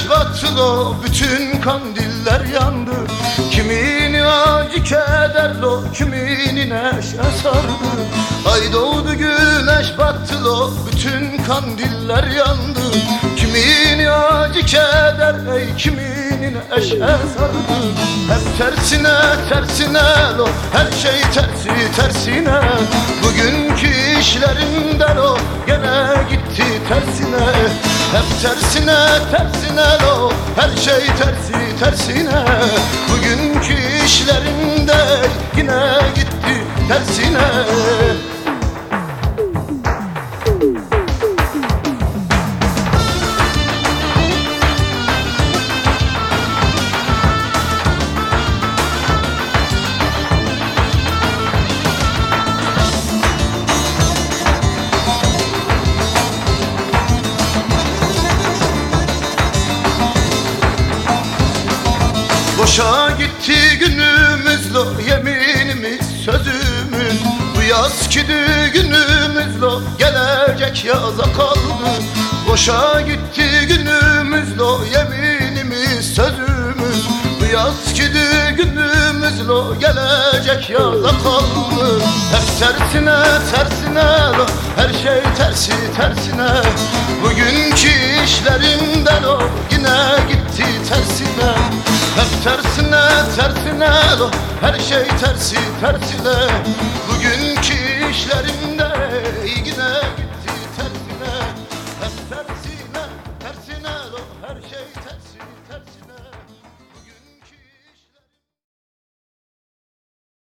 Ay doğdu güneş battı lo bütün kandiller yandı. Kimini acı keder lo kimini neşe sardı Ay doğdu güneş battı lo bütün kandiller yandı. Kimini acı keder ey kimini neşe sardı Hep tersine tersine lo her şey tersi tersine. Bugünkü işlerimden o gene gitti tersine Hep tersine tersine lo. Her şey tersi tersine. Bugünkü işlerimde yine gitti tersine Boşa gitti günümüz lo yeminimiz sözümüz. Bu yazki düğünümüz lo gelecek yaza kaldı. Boşa gitti günümüz lo yeminimiz sözümüz. Bu yazki düğünümüz lo gelecek yaza kaldı. Hep tersine tersine lo her şey tersi tersine. Bugünkü işlerimden o yine gitti tersine tersine lo her şey tersi tersine. Bugünkü